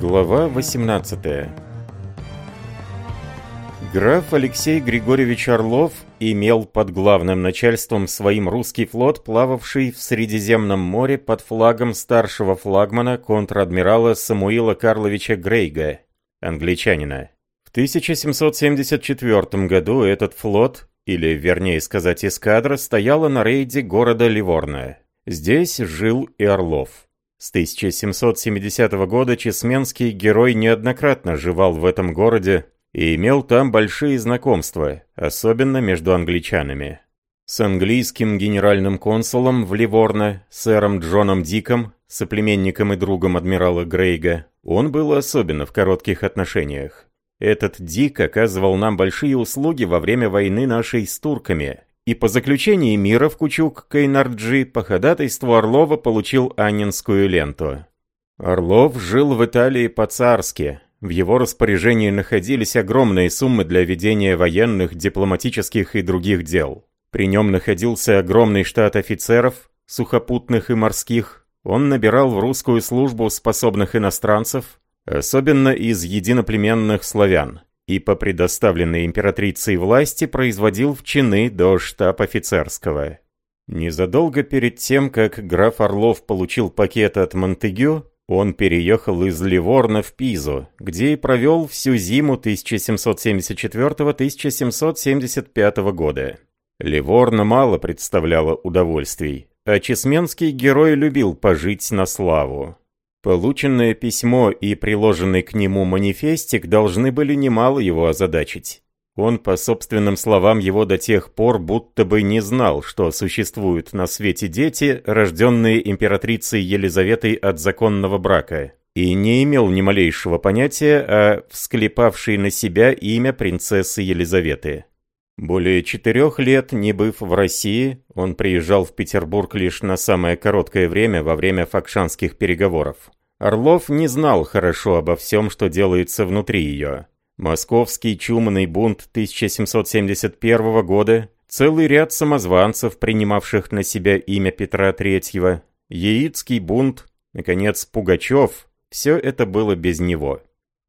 Глава 18 Граф Алексей Григорьевич Орлов имел под главным начальством своим русский флот, плававший в Средиземном море под флагом старшего флагмана контр-адмирала Самуила Карловича Грейга, англичанина. В 1774 году этот флот, или вернее сказать эскадра, стояла на рейде города Ливорно. Здесь жил и Орлов. С 1770 года чесменский герой неоднократно живал в этом городе и имел там большие знакомства, особенно между англичанами. С английским генеральным консулом в Ливорно, сэром Джоном Диком, соплеменником и другом адмирала Грейга, он был особенно в коротких отношениях. Этот Дик оказывал нам большие услуги во время войны нашей с турками, и по заключении мира в Кучук Кайнарджи по ходатайству Орлова получил Аннинскую ленту. Орлов жил в Италии по-царски. В его распоряжении находились огромные суммы для ведения военных, дипломатических и других дел. При нем находился огромный штат офицеров, сухопутных и морских. Он набирал в русскую службу способных иностранцев, особенно из единоплеменных славян и по предоставленной императрицей власти производил в чины до штаб-офицерского. Незадолго перед тем, как граф Орлов получил пакет от Монтегю, он переехал из Ливорна в Пизу, где и провел всю зиму 1774-1775 года. Ливорна мало представляла удовольствий, а чесменский герой любил пожить на славу. Полученное письмо и приложенный к нему манифестик должны были немало его озадачить. Он, по собственным словам его до тех пор, будто бы не знал, что существуют на свете дети, рожденные императрицей Елизаветой от законного брака, и не имел ни малейшего понятия о всклепавшей на себя имя принцессы Елизаветы. Более четырех лет, не быв в России, он приезжал в Петербург лишь на самое короткое время во время факшанских переговоров. Орлов не знал хорошо обо всем, что делается внутри ее. Московский чумный бунт 1771 года, целый ряд самозванцев, принимавших на себя имя Петра III, Яицкий бунт, наконец, Пугачев – все это было без него.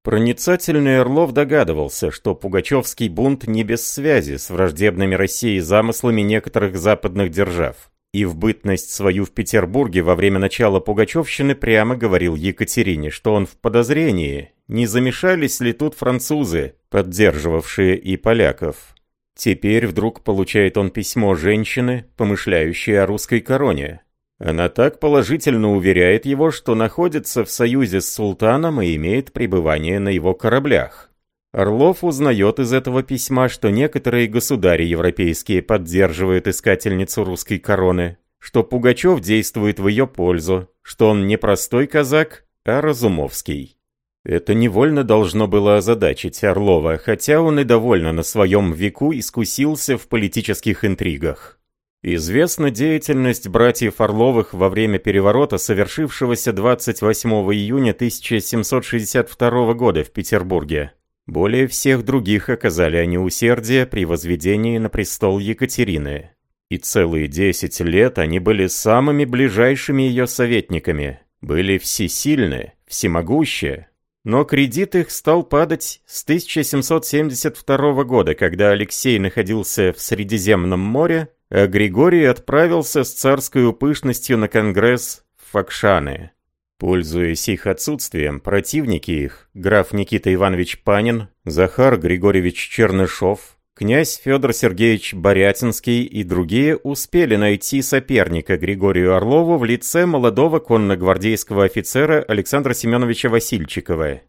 Проницательный Орлов догадывался, что Пугачевский бунт не без связи с враждебными России замыслами некоторых западных держав. И в бытность свою в Петербурге во время начала Пугачевщины прямо говорил Екатерине, что он в подозрении, не замешались ли тут французы, поддерживавшие и поляков. Теперь вдруг получает он письмо женщины, помышляющей о русской короне. Она так положительно уверяет его, что находится в союзе с султаном и имеет пребывание на его кораблях. Орлов узнает из этого письма, что некоторые государи европейские поддерживают искательницу русской короны, что Пугачев действует в ее пользу, что он не простой казак, а Разумовский. Это невольно должно было озадачить Орлова, хотя он и довольно на своем веку искусился в политических интригах. Известна деятельность братьев Орловых во время переворота, совершившегося 28 июня 1762 года в Петербурге. Более всех других оказали они усердие при возведении на престол Екатерины. И целые десять лет они были самыми ближайшими ее советниками, были всесильны, всемогущие. Но кредит их стал падать с 1772 года, когда Алексей находился в Средиземном море а Григорий отправился с царской пышностью на конгресс в Факшаны. Пользуясь их отсутствием, противники их, граф Никита Иванович Панин, Захар Григорьевич Чернышов, князь Федор Сергеевич Борятинский и другие успели найти соперника Григорию Орлову в лице молодого конногвардейского офицера Александра Семеновича Васильчикова.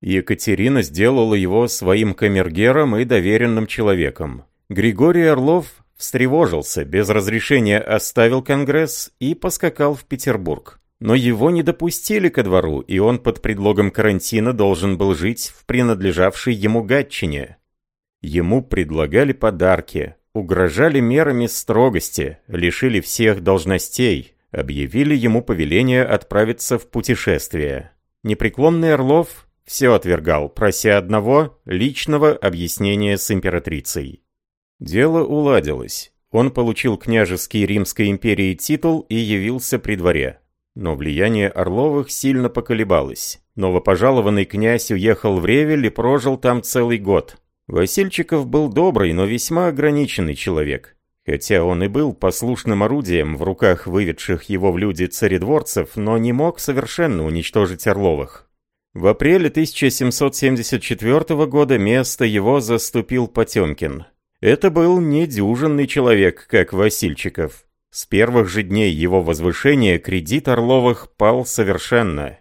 Екатерина сделала его своим камергером и доверенным человеком. Григорий Орлов встревожился, без разрешения оставил Конгресс и поскакал в Петербург. Но его не допустили ко двору, и он под предлогом карантина должен был жить в принадлежавшей ему Гатчине. Ему предлагали подарки, угрожали мерами строгости, лишили всех должностей, объявили ему повеление отправиться в путешествие. Непреклонный Орлов все отвергал, прося одного личного объяснения с императрицей. Дело уладилось. Он получил княжеский Римской империи титул и явился при дворе. Но влияние Орловых сильно поколебалось. Новопожалованный князь уехал в Ревель и прожил там целый год. Васильчиков был добрый, но весьма ограниченный человек. Хотя он и был послушным орудием в руках выведших его в люди царедворцев, но не мог совершенно уничтожить Орловых. В апреле 1774 года место его заступил Потемкин. Это был недюжинный человек, как Васильчиков. С первых же дней его возвышения кредит Орловых пал совершенно.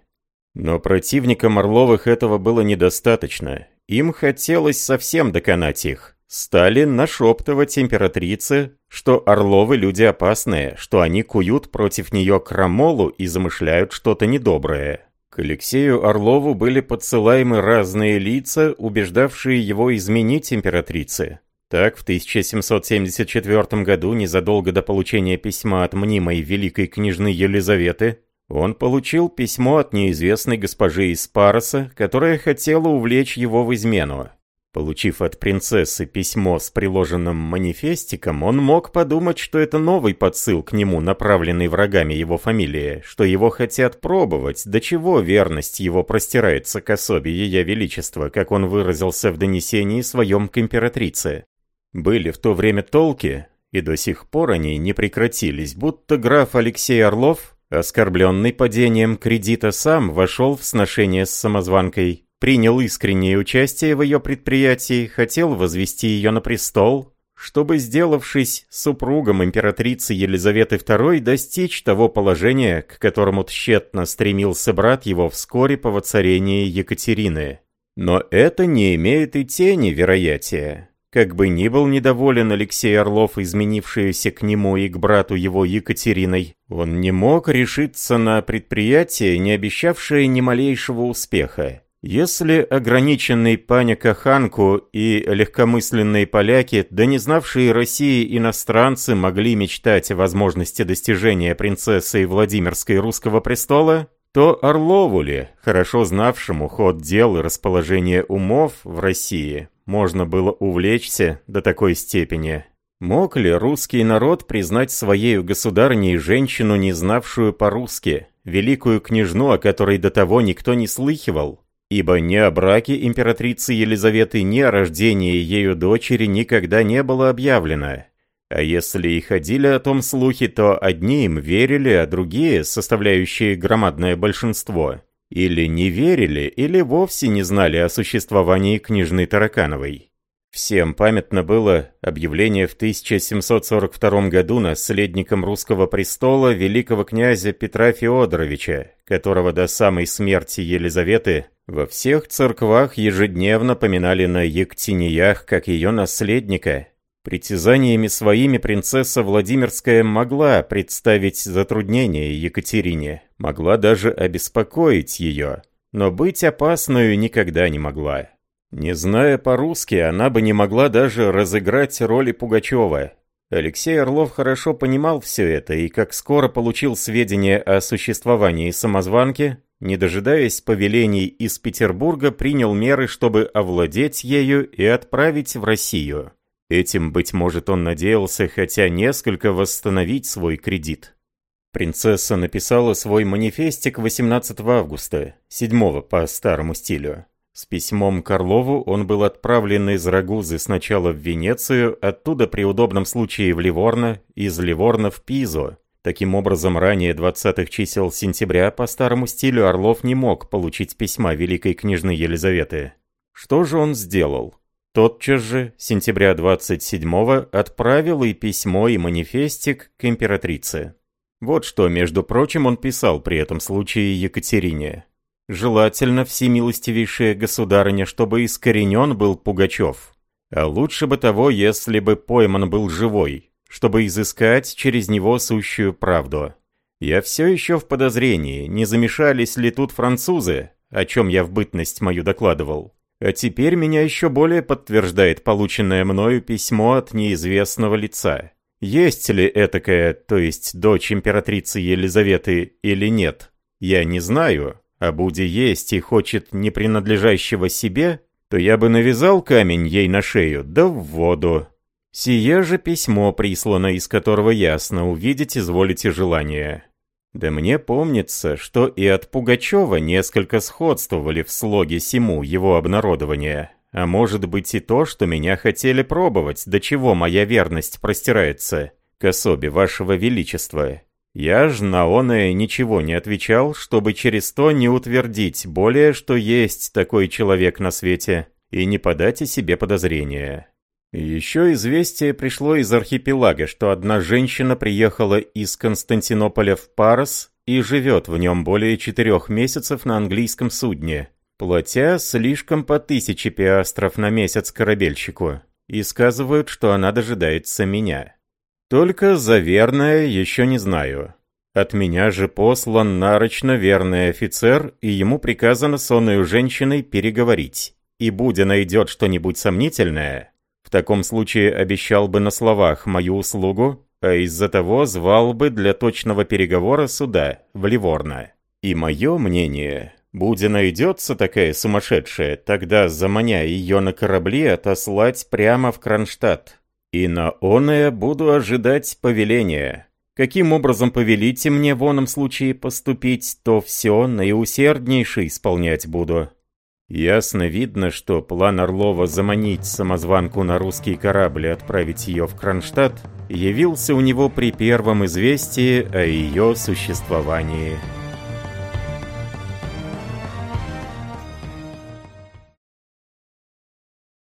Но противникам Орловых этого было недостаточно. Им хотелось совсем доконать их. Стали нашептывать императрице, что Орловы люди опасные, что они куют против нее крамолу и замышляют что-то недоброе. К Алексею Орлову были подсылаемы разные лица, убеждавшие его изменить императрице. Так, в 1774 году, незадолго до получения письма от мнимой великой княжны Елизаветы, он получил письмо от неизвестной госпожи из Пароса, которая хотела увлечь его в измену. Получив от принцессы письмо с приложенным манифестиком, он мог подумать, что это новый подсыл к нему, направленный врагами его фамилии, что его хотят пробовать, до чего верность его простирается к особе Ее Величества, как он выразился в донесении своем к императрице. Были в то время толки, и до сих пор они не прекратились, будто граф Алексей Орлов, оскорбленный падением кредита, сам вошел в сношение с самозванкой, принял искреннее участие в ее предприятии, хотел возвести ее на престол, чтобы, сделавшись супругом императрицы Елизаветы II, достичь того положения, к которому тщетно стремился брат его вскоре по воцарении Екатерины. Но это не имеет и тени вероятия. Как бы ни был недоволен Алексей Орлов, изменившийся к нему и к брату его Екатериной, он не мог решиться на предприятие, не обещавшее ни малейшего успеха. Если ограниченный паня Каханку и легкомысленные поляки, да не знавшие России иностранцы, могли мечтать о возможности достижения принцессы Владимирской русского престола, то Орлову ли, хорошо знавшему ход дел и расположение умов в России, можно было увлечься до такой степени. Мог ли русский народ признать своею государней женщину, не знавшую по-русски, великую княжну, о которой до того никто не слыхивал? Ибо ни о браке императрицы Елизаветы, ни о рождении ею дочери никогда не было объявлено. А если и ходили о том слухи, то одни им верили, а другие, составляющие громадное большинство, или не верили, или вовсе не знали о существовании княжны Таракановой. Всем памятно было объявление в 1742 году наследником русского престола великого князя Петра Феодоровича, которого до самой смерти Елизаветы во всех церквах ежедневно поминали на Ектиниях как ее наследника, Притязаниями своими принцесса Владимирская могла представить затруднение Екатерине, могла даже обеспокоить ее, но быть опасную никогда не могла. Не зная по-русски, она бы не могла даже разыграть роли Пугачева. Алексей Орлов хорошо понимал все это и как скоро получил сведения о существовании самозванки, не дожидаясь повелений из Петербурга, принял меры, чтобы овладеть ею и отправить в Россию. Этим, быть может, он надеялся хотя несколько восстановить свой кредит. Принцесса написала свой манифестик 18 августа, 7 по старому стилю. С письмом Карлову он был отправлен из Рагузы сначала в Венецию, оттуда при удобном случае в Ливорно, из Ливорно в Пизу. Таким образом, ранее 20-х чисел сентября по старому стилю Орлов не мог получить письма великой княжны Елизаветы. Что же он сделал? Тотчас же, сентября 27-го, отправил и письмо, и манифестик к императрице. Вот что, между прочим, он писал при этом случае Екатерине. «Желательно, всемилостивейшая государыня, чтобы искоренен был Пугачев. А лучше бы того, если бы пойман был живой, чтобы изыскать через него сущую правду. Я все еще в подозрении, не замешались ли тут французы, о чем я в бытность мою докладывал. А теперь меня еще более подтверждает полученное мною письмо от неизвестного лица. Есть ли этакая, то есть дочь императрицы Елизаветы или нет, я не знаю. А Буди есть и хочет не принадлежащего себе, то я бы навязал камень ей на шею, да в воду. Сие же письмо прислано, из которого ясно увидеть изволите желание. Да мне помнится, что и от Пугачева несколько сходствовали в слоге сему его обнародования. А может быть и то, что меня хотели пробовать, до чего моя верность простирается к особе вашего величества. Я ж на оное ничего не отвечал, чтобы через то не утвердить более, что есть такой человек на свете, и не подать о себе подозрения. Еще известие пришло из архипелага, что одна женщина приехала из Константинополя в Парос и живет в нем более четырех месяцев на английском судне, платя слишком по тысяче пиастров на месяц корабельщику, и сказывают, что она дожидается меня. Только за верное еще не знаю. От меня же послан нарочно верный офицер, и ему приказано с оною женщиной переговорить. И будя найдет что-нибудь сомнительное, в таком случае обещал бы на словах мою услугу, а из-за того звал бы для точного переговора сюда, в Ливорно. И мое мнение, будь найдется такая сумасшедшая, тогда, заманя ее на корабли, отослать прямо в Кронштадт. И на оное буду ожидать повеления. Каким образом повелите мне в оном случае поступить, то все наиусерднейше исполнять буду. Ясно видно, что план Орлова заманить самозванку на русский корабль и отправить ее в Кронштадт явился у него при первом известии о ее существовании.